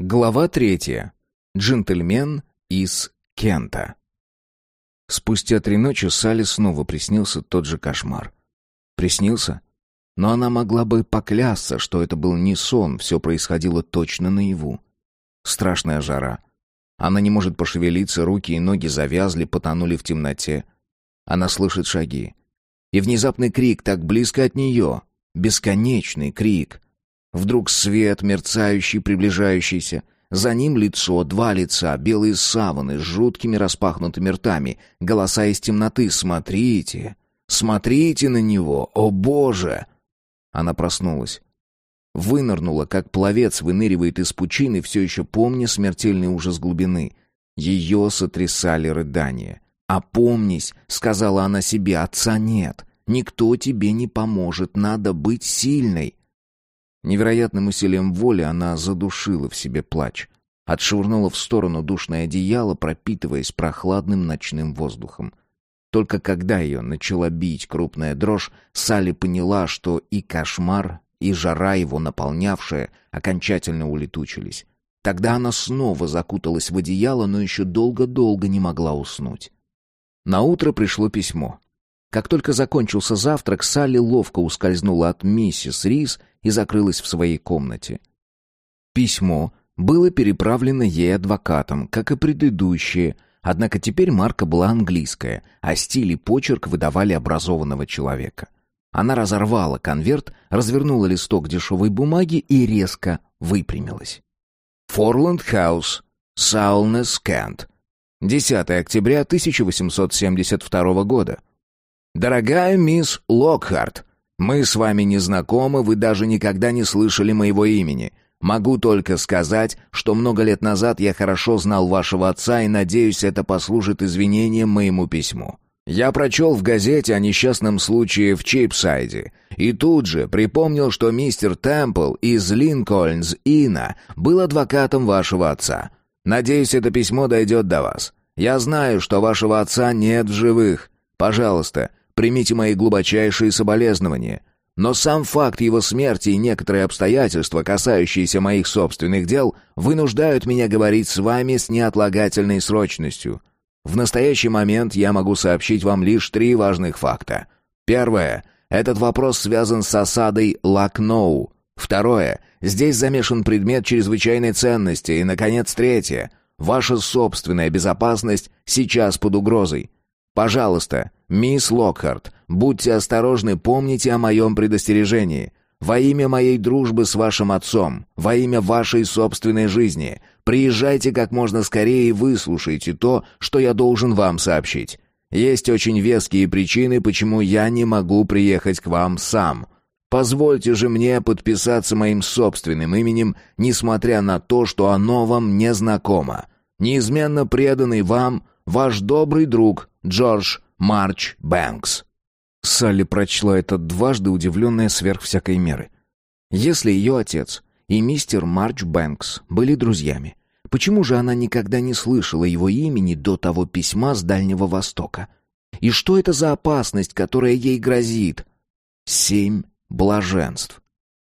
Глава третья. Джентльмен из Кента. Спустя три ночи Салли снова приснился тот же кошмар. Приснился? Но она могла бы поклясться, что это был не сон, все происходило точно наяву. Страшная жара. Она не может пошевелиться, руки и ноги завязли, потонули в темноте. Она слышит шаги. И внезапный крик так близко от нее. Бесконечный крик — Вдруг свет, мерцающий, приближающийся. За ним лицо, два лица, белые саваны с жуткими распахнутыми ртами, голоса из темноты «Смотрите! Смотрите на него! О, Боже!» Она проснулась. Вынырнула, как пловец выныривает из пучины, все еще помня смертельный ужас глубины. Ее сотрясали рыдания. «Опомнись!» — сказала она себе, — «отца нет. Никто тебе не поможет, надо быть сильной». Невероятным усилием воли она задушила в себе плач. Отшвырнула в сторону душное одеяло, пропитываясь прохладным ночным воздухом. Только когда ее начала бить крупная дрожь, Салли поняла, что и кошмар, и жара его наполнявшая окончательно улетучились. Тогда она снова закуталась в одеяло, но еще долго-долго не могла уснуть. На утро пришло письмо. Как только закончился завтрак, Салли ловко ускользнула от миссис Рис и закрылась в своей комнате. Письмо было переправлено ей адвокатом, как и предыдущее, однако теперь марка была английская, а стиль и почерк выдавали образованного человека. Она разорвала конверт, развернула листок дешевой бумаги и резко выпрямилась. «Форланд Хаус, Саулнес, Кент. 10 октября 1872 года. Дорогая мисс Локхарт, мы с вами не знакомы, вы даже никогда не слышали моего имени. Могу только сказать, что много лет назад я хорошо знал вашего отца и надеюсь, это послужит извинением моему письму. Я прочел в газете о несчастном случае в Чипсайде и тут же припомнил, что мистер Темпл из Линкольнс-Инна был адвокатом вашего отца. Надеюсь, это письмо дойдет до вас. Я знаю, что вашего отца нет в живых. Пожалуйста, Примите мои глубочайшие соболезнования. Но сам факт его смерти и некоторые обстоятельства, касающиеся моих собственных дел, вынуждают меня говорить с вами с неотлагательной срочностью. В настоящий момент я могу сообщить вам лишь три важных факта. Первое. Этот вопрос связан с осадой Лакноу. Второе. Здесь замешан предмет чрезвычайной ценности. И, наконец, третье. Ваша собственная безопасность сейчас под угрозой. Пожалуйста, мисс Локхарт, будьте осторожны, помните о моем предостережении. Во имя моей дружбы с вашим отцом, во имя вашей собственной жизни, приезжайте как можно скорее и выслушайте то, что я должен вам сообщить. Есть очень веские причины, почему я не могу приехать к вам сам. Позвольте же мне подписаться моим собственным именем, несмотря на то, что оно вам не знакомо. Неизменно преданный вам ваш добрый друг Джордж Марч Бэнкс». Салли прочла это дважды, удивленная сверх всякой меры. Если ее отец и мистер Марч Бэнкс были друзьями, почему же она никогда не слышала его имени до того письма с Дальнего Востока? И что это за опасность, которая ей грозит? Семь блаженств.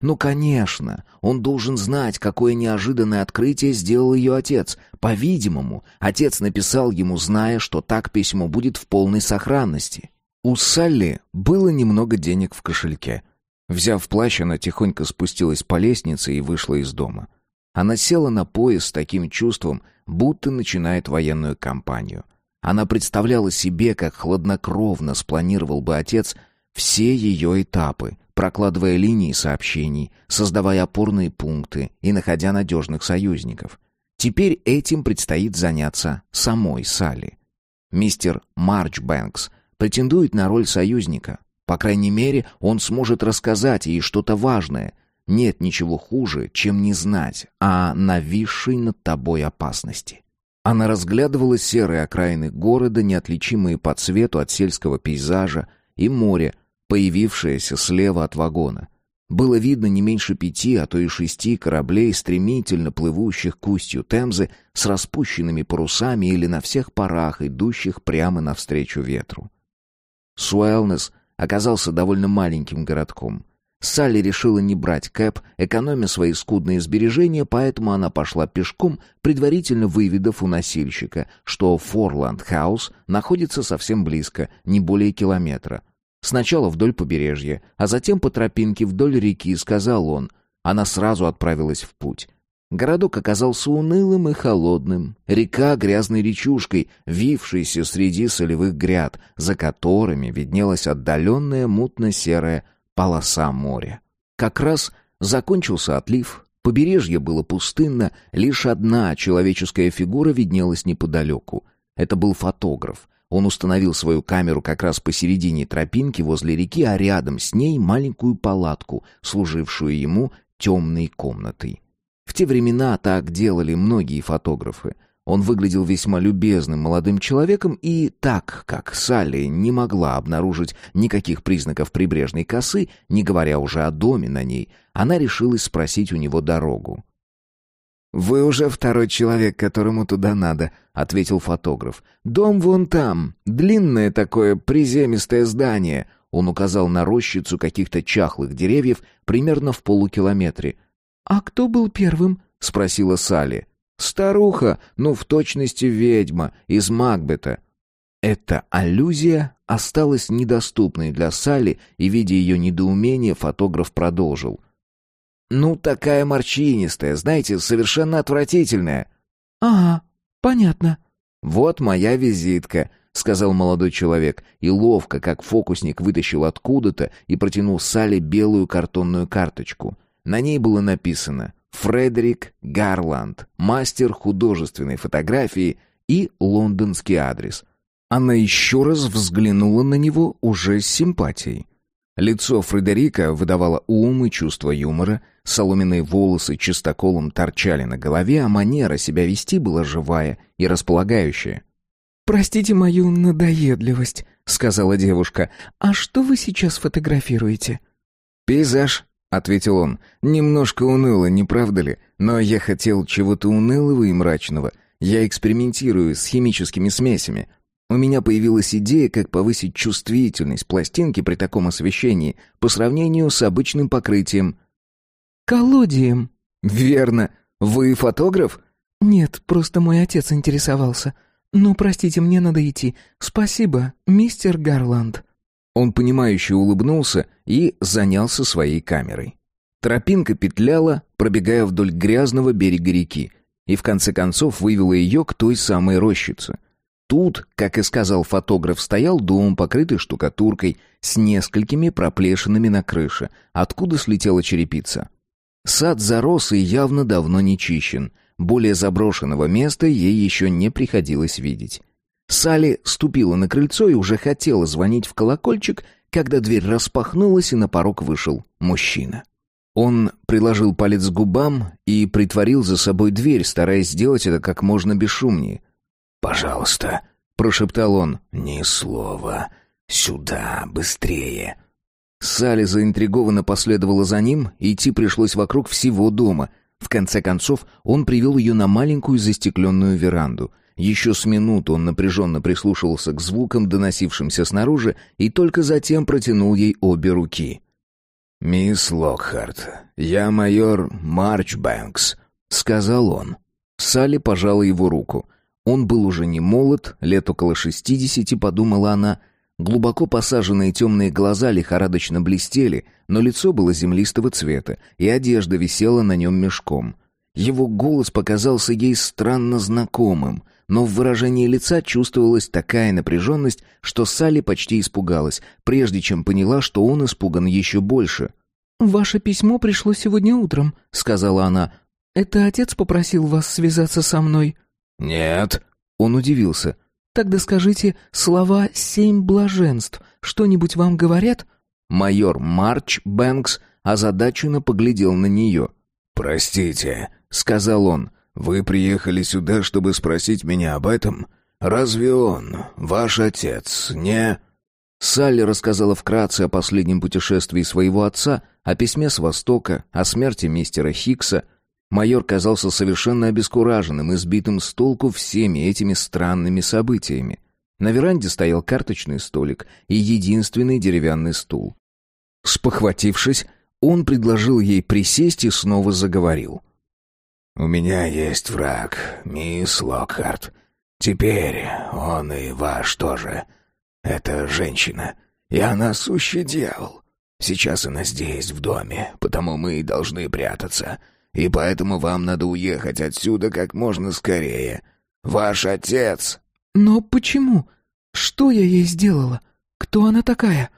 Ну, конечно, он должен знать, какое неожиданное открытие сделал ее отец. По-видимому, отец написал ему, зная, что так письмо будет в полной сохранности. У Салли было немного денег в кошельке. Взяв плащ, она тихонько спустилась по лестнице и вышла из дома. Она села на поезд с таким чувством, будто начинает военную кампанию. Она представляла себе, как хладнокровно спланировал бы отец все ее этапы, прокладывая линии сообщений, создавая опорные пункты и находя надежных союзников. Теперь этим предстоит заняться самой Салли. Мистер Марч Бэнкс претендует на роль союзника. По крайней мере, он сможет рассказать ей что-то важное. Нет ничего хуже, чем не знать о нависшей над тобой опасности. Она разглядывала серые окраины города, неотличимые по цвету от сельского пейзажа, и море, появившаяся слева от вагона. Было видно не меньше пяти, а то и шести кораблей, стремительно плывущих к устью Темзы с распущенными парусами или на всех парах, идущих прямо навстречу ветру. Суэлнес оказался довольно маленьким городком. Салли решила не брать кэп, экономя свои скудные сбережения, поэтому она пошла пешком, предварительно выведав у носильщика, что Форланд-хаус находится совсем близко, не более километра. Сначала вдоль побережья, а затем по тропинке вдоль реки, сказал он. Она сразу отправилась в путь. Городок оказался унылым и холодным. Река грязной речушкой, вившейся среди солевых гряд, за которыми виднелась отдаленная мутно-серая полоса моря. Как раз закончился отлив, побережье было пустынно, лишь одна человеческая фигура виднелась неподалеку. Это был фотограф. Он установил свою камеру как раз посередине тропинки возле реки, а рядом с ней маленькую палатку, служившую ему темной комнатой. В те времена так делали многие фотографы. Он выглядел весьма любезным молодым человеком, и так как Салли не могла обнаружить никаких признаков прибрежной косы, не говоря уже о доме на ней, она решилась спросить у него дорогу. «Вы уже второй человек, которому туда надо», — ответил фотограф. «Дом вон там, длинное такое приземистое здание». Он указал на рощицу каких-то чахлых деревьев примерно в полукилометре. «А кто был первым?» — спросила Салли. Старуха, ну в точности ведьма, из Макбета. Эта аллюзия осталась недоступной для Салли, и, видя ее недоумение, фотограф продолжил. «Ну, такая морщинистая, знаете, совершенно отвратительная». «Ага, понятно». «Вот моя визитка», — сказал молодой человек, и ловко, как фокусник, вытащил откуда-то и протянул Салли белую картонную карточку. На ней было написано Фредерик Гарланд, мастер художественной фотографии и лондонский адрес. Она еще раз взглянула на него уже с симпатией. Лицо Фредерика выдавало ум и чувство юмора, соломенные волосы чистоколом торчали на голове, а манера себя вести была живая и располагающая. «Простите мою надоедливость», — сказала девушка. «А что вы сейчас фотографируете?» «Пейзаж», — ответил он. «Немножко уныло, не правда ли? Но я хотел чего-то унылого и мрачного. Я экспериментирую с химическими смесями. У меня появилась идея, как повысить чувствительность пластинки при таком освещении по сравнению с обычным покрытием». «Колодием». «Верно. Вы фотограф?» «Нет, просто мой отец интересовался. Ну, простите, мне надо идти. Спасибо, мистер Гарланд». Он понимающе улыбнулся и занялся своей камерой. Тропинка петляла, пробегая вдоль грязного берега реки, и в конце концов вывела ее к той самой рощице. Тут, как и сказал фотограф, стоял дом, покрытый штукатуркой, с несколькими проплешинами на крыше, откуда слетела черепица. Сад зарос и явно давно не чищен. Более заброшенного места ей еще не приходилось видеть. Салли ступила на крыльцо и уже хотела звонить в колокольчик, когда дверь распахнулась, и на порог вышел мужчина. Он приложил палец к губам и притворил за собой дверь, стараясь сделать это как можно бесшумнее. «Пожалуйста», — прошептал он, — «ни слова. Сюда, быстрее». Салли заинтригованно последовала за ним, и идти пришлось вокруг всего дома. В конце концов, он привел ее на маленькую застекленную веранду — еще с минуту он напряженно прислушивался к звукам, доносившимся снаружи, и только затем протянул ей обе руки. «Мисс Локхарт, я майор Марчбэнкс», — сказал он. Салли пожала его руку. Он был уже не молод, лет около шестидесяти, подумала она. Глубоко посаженные темные глаза лихорадочно блестели, но лицо было землистого цвета, и одежда висела на нем мешком. Его голос показался ей странно знакомым — но в выражении лица чувствовалась такая напряженность, что Салли почти испугалась, прежде чем поняла, что он испуган еще больше. «Ваше письмо пришло сегодня утром», — сказала она. «Это отец попросил вас связаться со мной?» «Нет». Он удивился. «Тогда скажите слова «семь блаженств». Что-нибудь вам говорят?» Майор Марч Бэнкс озадаченно поглядел на нее. «Простите», — сказал он, «Вы приехали сюда, чтобы спросить меня об этом? Разве он, ваш отец, не...» Салли рассказала вкратце о последнем путешествии своего отца, о письме с Востока, о смерти мистера Хикса. Майор казался совершенно обескураженным и сбитым с толку всеми этими странными событиями. На веранде стоял карточный столик и единственный деревянный стул. Спохватившись, Он предложил ей присесть и снова заговорил. «У меня есть враг, мисс Локхарт. Теперь он и ваш тоже. Это женщина, и она сущий дьявол. Сейчас она здесь, в доме, потому мы и должны прятаться. И поэтому вам надо уехать отсюда как можно скорее. Ваш отец...» «Но почему? Что я ей сделала? Кто она такая?»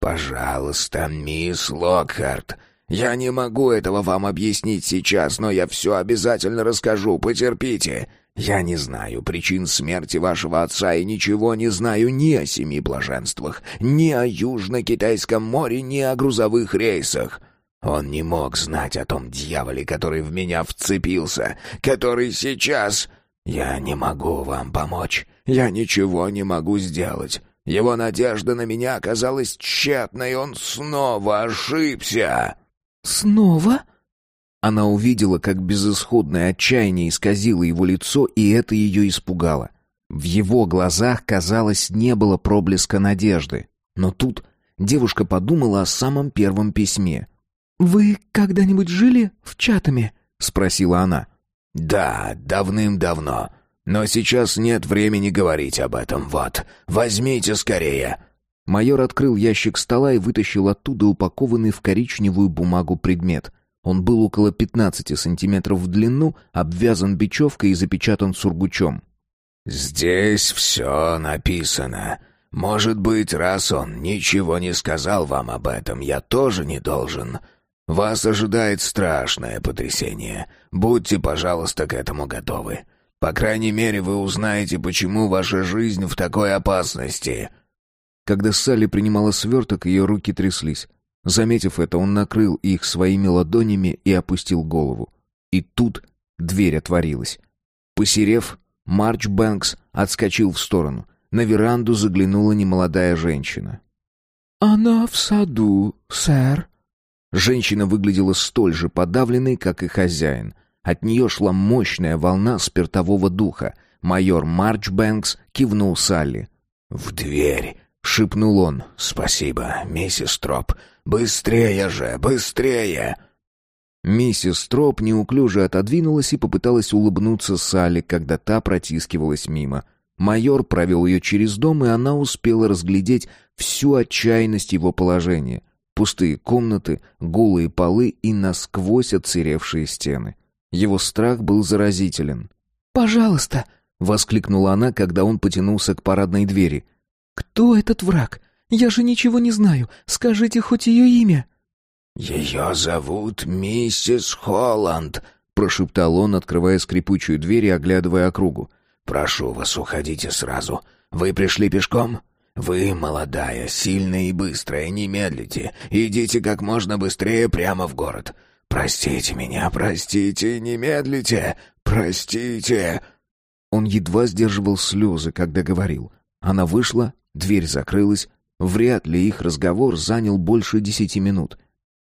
«Пожалуйста, мисс Локхарт, я не могу этого вам объяснить сейчас, но я все обязательно расскажу, потерпите. Я не знаю причин смерти вашего отца и ничего не знаю ни о семи блаженствах, ни о Южно-Китайском море, ни о грузовых рейсах. Он не мог знать о том дьяволе, который в меня вцепился, который сейчас... Я не могу вам помочь, я ничего не могу сделать». Его надежда на меня оказалась тщетной, он снова ошибся. «Снова?» Она увидела, как безысходное отчаяние исказило его лицо, и это ее испугало. В его глазах, казалось, не было проблеска надежды. Но тут девушка подумала о самом первом письме. «Вы когда-нибудь жили в Чатаме?» — спросила она. «Да, давным-давно. Но сейчас нет времени говорить об этом. Вот, возьмите скорее». Майор открыл ящик стола и вытащил оттуда упакованный в коричневую бумагу предмет. Он был около 15 сантиметров в длину, обвязан бечевкой и запечатан сургучом. «Здесь все написано. Может быть, раз он ничего не сказал вам об этом, я тоже не должен. Вас ожидает страшное потрясение. Будьте, пожалуйста, к этому готовы. По крайней мере, вы узнаете, почему ваша жизнь в такой опасности». Когда Салли принимала сверток, ее руки тряслись. Заметив это, он накрыл их своими ладонями и опустил голову. И тут дверь отворилась. Посерев, Марч Бэнкс отскочил в сторону. На веранду заглянула немолодая женщина. «Она в саду, сэр». Женщина выглядела столь же подавленной, как и хозяин. От нее шла мощная волна спиртового духа. Майор Марч Бэнкс кивнул Салли. «В дверь!» — шепнул он. «Спасибо, миссис Троп. Быстрее же, быстрее!» Миссис Троп неуклюже отодвинулась и попыталась улыбнуться Салли, когда та протискивалась мимо. Майор провел ее через дом, и она успела разглядеть всю отчаянность его положения. Пустые комнаты, голые полы и насквозь отсыревшие стены. Его страх был заразителен. «Пожалуйста!» — воскликнула она, когда он потянулся к парадной двери. «Кто этот враг? Я же ничего не знаю. Скажите хоть ее имя». «Ее зовут миссис Холланд», — прошептал он, открывая скрипучую дверь и оглядывая округу. «Прошу вас, уходите сразу. Вы пришли пешком? Вы молодая, сильная и быстрая, не медлите. Идите как можно быстрее прямо в город. Простите меня, простите, не медлите, простите». Он едва сдерживал слезы, когда говорил. Она вышла, Дверь закрылась. Вряд ли их разговор занял больше десяти минут.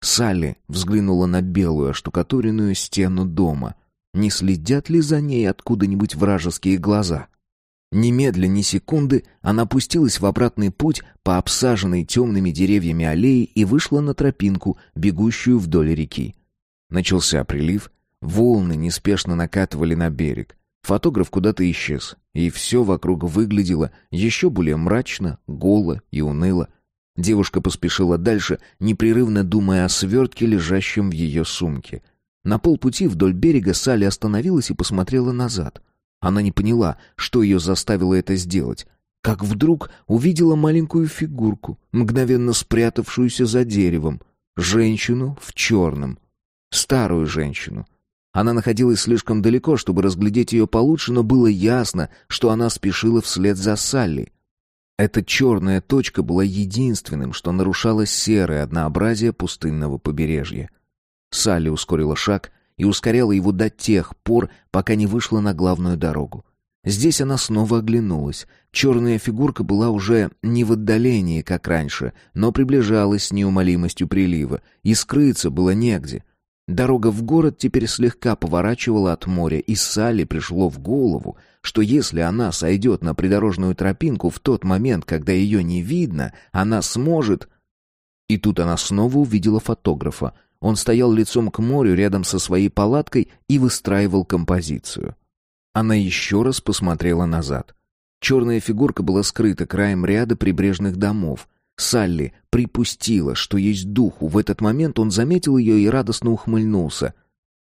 Салли взглянула на белую оштукатуренную стену дома. Не следят ли за ней откуда-нибудь вражеские глаза? Немедля ни секунды она пустилась в обратный путь по обсаженной темными деревьями аллее и вышла на тропинку, бегущую вдоль реки. Начался прилив, волны неспешно накатывали на берег. Фотограф куда-то исчез, и все вокруг выглядело еще более мрачно, голо и уныло. Девушка поспешила дальше, непрерывно думая о свертке, лежащем в ее сумке. На полпути вдоль берега Салли остановилась и посмотрела назад. Она не поняла, что ее заставило это сделать. Как вдруг увидела маленькую фигурку, мгновенно спрятавшуюся за деревом. Женщину в черном. Старую женщину, она находилась слишком далеко, чтобы разглядеть ее получше, но было ясно, что она спешила вслед за Салли. Эта черная точка была единственным, что нарушало серое однообразие пустынного побережья. Салли ускорила шаг и ускоряла его до тех пор, пока не вышла на главную дорогу. Здесь она снова оглянулась. Черная фигурка была уже не в отдалении, как раньше, но приближалась с неумолимостью прилива, и скрыться было негде — Дорога в город теперь слегка поворачивала от моря, и Салли пришло в голову, что если она сойдет на придорожную тропинку в тот момент, когда ее не видно, она сможет... И тут она снова увидела фотографа. Он стоял лицом к морю рядом со своей палаткой и выстраивал композицию. Она еще раз посмотрела назад. Черная фигурка была скрыта краем ряда прибрежных домов. Салли припустила, что есть духу. В этот момент он заметил ее и радостно ухмыльнулся.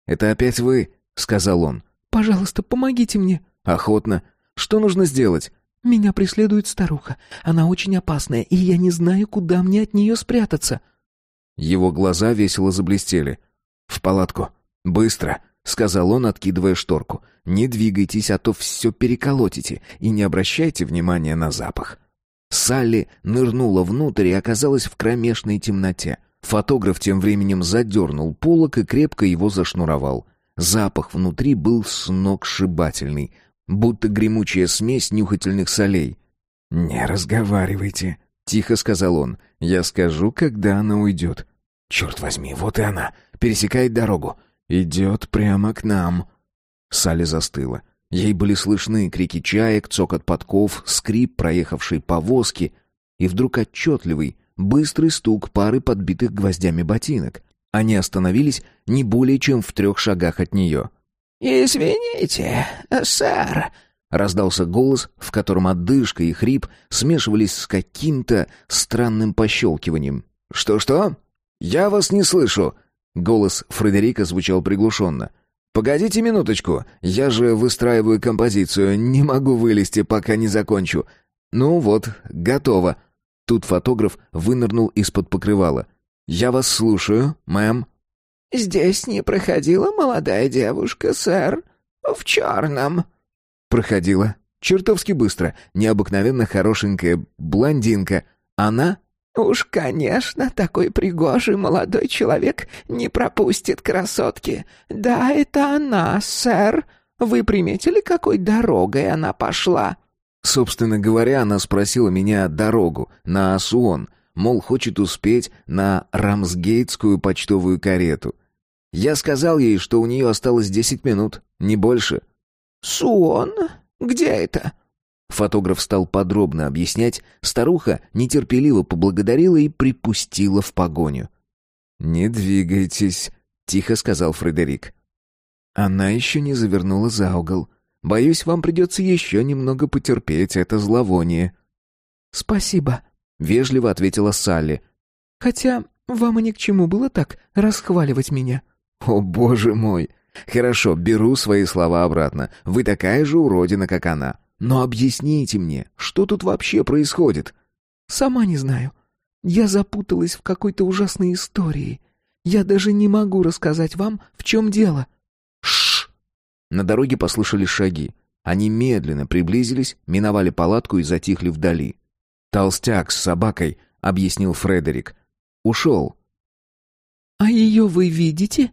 «Это опять вы?» — сказал он. «Пожалуйста, помогите мне». «Охотно. Что нужно сделать?» «Меня преследует старуха. Она очень опасная, и я не знаю, куда мне от нее спрятаться». Его глаза весело заблестели. «В палатку. Быстро!» — сказал он, откидывая шторку. «Не двигайтесь, а то все переколотите, и не обращайте внимания на запах». Салли нырнула внутрь и оказалась в кромешной темноте. Фотограф тем временем задернул полок и крепко его зашнуровал. Запах внутри был сногсшибательный, будто гремучая смесь нюхательных солей. «Не разговаривайте», — тихо сказал он. «Я скажу, когда она уйдет». «Черт возьми, вот и она! Пересекает дорогу. Идет прямо к нам». Салли застыла. Ей были слышны крики чаек, цокот подков, скрип проехавшей повозки и вдруг отчетливый, быстрый стук пары подбитых гвоздями ботинок. Они остановились не более чем в трех шагах от нее. «Извините, сэр», — раздался голос, в котором отдышка и хрип смешивались с каким-то странным пощелкиванием. «Что-что? Я вас не слышу!» Голос Фредерика звучал приглушенно. «Погодите минуточку, я же выстраиваю композицию, не могу вылезти, пока не закончу. Ну вот, готово». Тут фотограф вынырнул из-под покрывала. «Я вас слушаю, мэм». «Здесь не проходила молодая девушка, сэр, в черном». «Проходила. Чертовски быстро. Необыкновенно хорошенькая блондинка. Она «Уж, конечно, такой пригожий молодой человек не пропустит красотки. Да, это она, сэр. Вы приметили, какой дорогой она пошла?» Собственно говоря, она спросила меня дорогу на Асуон, мол, хочет успеть на Рамсгейтскую почтовую карету. Я сказал ей, что у нее осталось десять минут, не больше. «Суон? Где это?» Фотограф стал подробно объяснять, старуха нетерпеливо поблагодарила и припустила в погоню. «Не двигайтесь», — тихо сказал Фредерик. Она еще не завернула за угол. Боюсь, вам придется еще немного потерпеть это зловоние. «Спасибо», — вежливо ответила Салли. «Хотя вам и ни к чему было так расхваливать меня». «О, боже мой! Хорошо, беру свои слова обратно. Вы такая же уродина, как она. Но объясните мне, что тут вообще происходит? Сама не знаю. Я запуталась в какой-то ужасной истории. Я даже не могу рассказать вам, в чем дело. Шш! На дороге послышались шаги. Они медленно приблизились, миновали палатку и затихли вдали. «Толстяк с собакой», — объяснил Фредерик. «Ушел». «А ее вы видите?»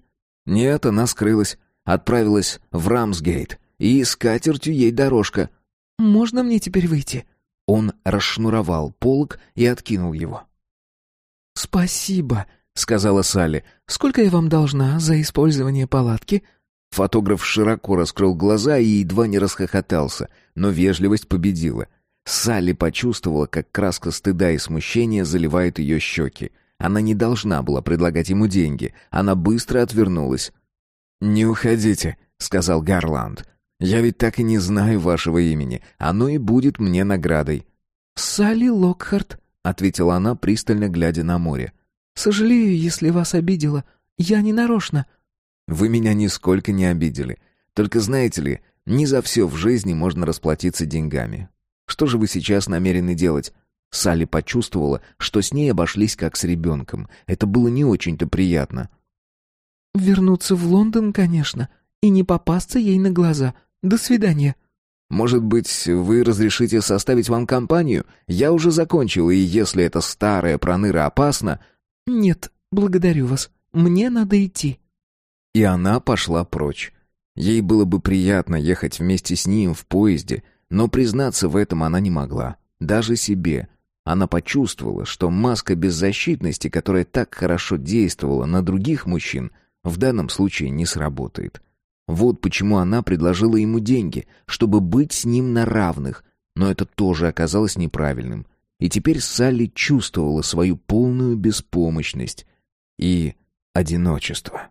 «Нет, она скрылась. Отправилась в Рамсгейт. И с катертью ей дорожка. «Можно мне теперь выйти?» Он расшнуровал полог и откинул его. «Спасибо», — сказала Салли. «Сколько я вам должна за использование палатки?» Фотограф широко раскрыл глаза и едва не расхохотался, но вежливость победила. Салли почувствовала, как краска стыда и смущения заливает ее щеки. Она не должна была предлагать ему деньги. Она быстро отвернулась. «Не уходите», — сказал Гарланд. Я ведь так и не знаю вашего имени. Оно и будет мне наградой». «Салли Локхарт», — ответила она, пристально глядя на море. «Сожалею, если вас обидела. Я не нарочно». «Вы меня нисколько не обидели. Только знаете ли, не за все в жизни можно расплатиться деньгами. Что же вы сейчас намерены делать?» Салли почувствовала, что с ней обошлись как с ребенком. Это было не очень-то приятно. «Вернуться в Лондон, конечно, и не попасться ей на глаза», до свидания». «Может быть, вы разрешите составить вам компанию? Я уже закончил, и если это старая проныра опасно...» «Нет, благодарю вас. Мне надо идти». И она пошла прочь. Ей было бы приятно ехать вместе с ним в поезде, но признаться в этом она не могла. Даже себе. Она почувствовала, что маска беззащитности, которая так хорошо действовала на других мужчин, в данном случае не сработает. Вот почему она предложила ему деньги, чтобы быть с ним на равных, но это тоже оказалось неправильным. И теперь Салли чувствовала свою полную беспомощность и одиночество.